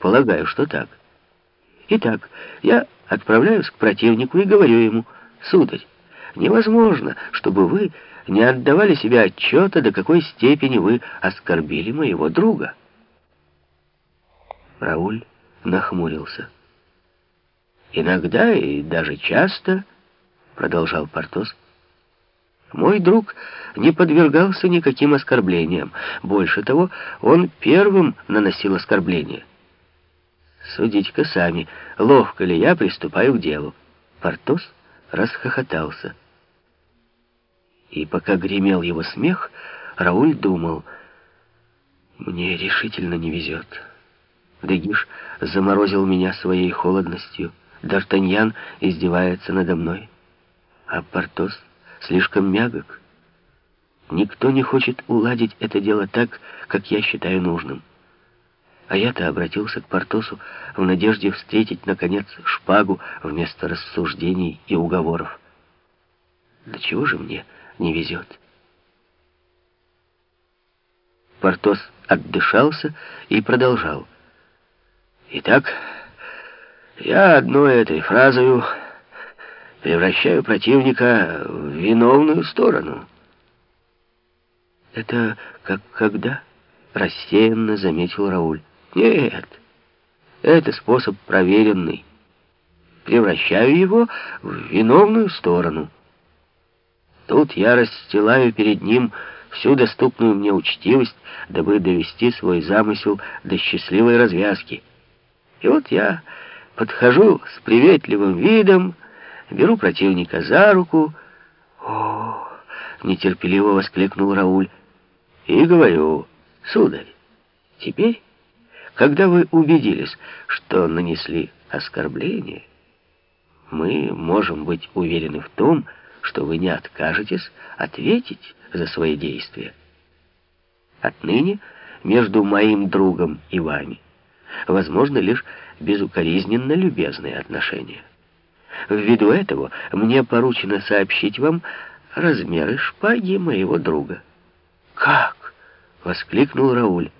Полагаю, что так. Итак, я отправляюсь к противнику и говорю ему, «Сударь, невозможно, чтобы вы не отдавали себе отчета, до какой степени вы оскорбили моего друга». Рауль нахмурился. «Иногда и даже часто», — продолжал Портос, — «мой друг не подвергался никаким оскорблениям. Больше того, он первым наносил оскорбления. Судите-ка сами, ловко ли я приступаю к делу». Портос расхохотался. И пока гремел его смех, Рауль думал, «Мне решительно не везет». Дегиш заморозил меня своей холодностью. Д'Артаньян издевается надо мной. А Портос слишком мягок. Никто не хочет уладить это дело так, как я считаю нужным. А я-то обратился к Портосу в надежде встретить, наконец, шпагу вместо рассуждений и уговоров. Да чего же мне не везет? Портос отдышался и продолжал. Итак, я одной этой фразою превращаю противника в виновную сторону. Это как когда? Рассеянно заметил Рауль. Нет, это способ проверенный. Превращаю его в виновную сторону. Тут я расстилаю перед ним всю доступную мне учтивость, дабы довести свой замысел до счастливой развязки. И вот я подхожу с приветливым видом, беру противника за руку. «О!» — нетерпеливо воскликнул Рауль. «И говорю, сударь, теперь, когда вы убедились, что нанесли оскорбление, мы можем быть уверены в том, что вы не откажетесь ответить за свои действия. Отныне между моим другом и вами возможно лишь безукоризненно любезные отношения. Ввиду этого мне поручено сообщить вам размеры шпаги моего друга. «Как?» — воскликнул Рауль.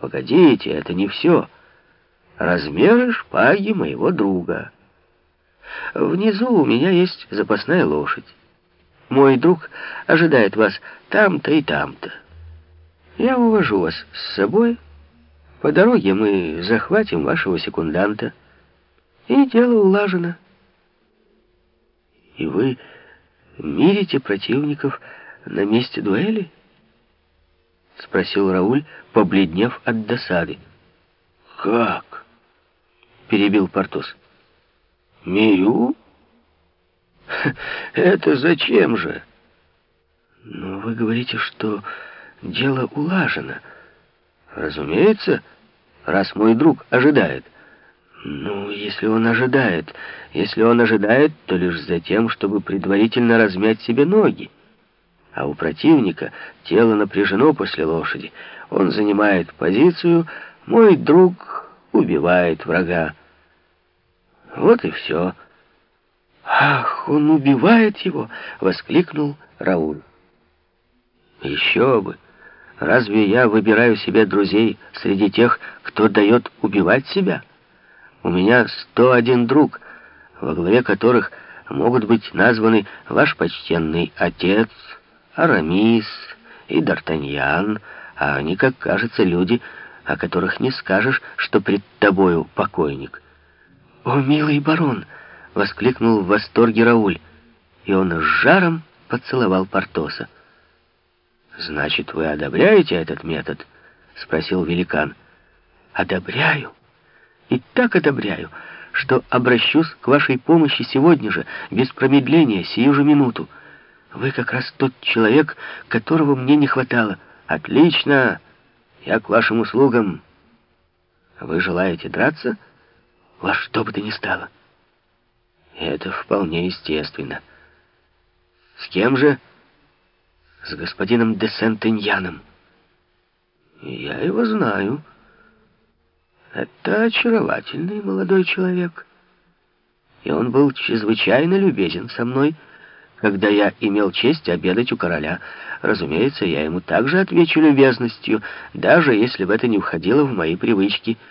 «Погодите, это не все. Размеры шпаги моего друга. Внизу у меня есть запасная лошадь. Мой друг ожидает вас там-то и там-то. Я увожу вас с собой» По дороге мы захватим вашего секунданта. И дело улажено. И вы мирите противников на месте дуэли? Спросил Рауль, побледнев от досады. Как? Перебил Портос. Мирю? Это зачем же? Но вы говорите, что дело улажено. Разумеется, раз мой друг ожидает. Ну, если он ожидает, если он ожидает, то лишь за тем, чтобы предварительно размять себе ноги. А у противника тело напряжено после лошади. Он занимает позицию, мой друг убивает врага. Вот и все. «Ах, он убивает его!» — воскликнул Рауль. «Еще бы!» Разве я выбираю себе друзей среди тех, кто дает убивать себя? У меня 101 друг, во главе которых могут быть названы ваш почтенный отец, Арамис и Д'Артаньян, а они, как кажется, люди, о которых не скажешь, что пред тобою покойник. «О, милый барон!» — воскликнул в восторге Рауль, и он с жаром поцеловал Портоса. «Значит, вы одобряете этот метод?» — спросил великан. «Одобряю. И так одобряю, что обращусь к вашей помощи сегодня же, без промедления, сию же минуту. Вы как раз тот человек, которого мне не хватало. Отлично! Я к вашим услугам. Вы желаете драться? Во что бы то ни стало. Это вполне естественно. С кем же с господином де Сентеньяном. Я его знаю. Это очаровательный молодой человек. И он был чрезвычайно любезен со мной, когда я имел честь обедать у короля. Разумеется, я ему также отвечу любезностью, даже если бы это не входило в мои привычки —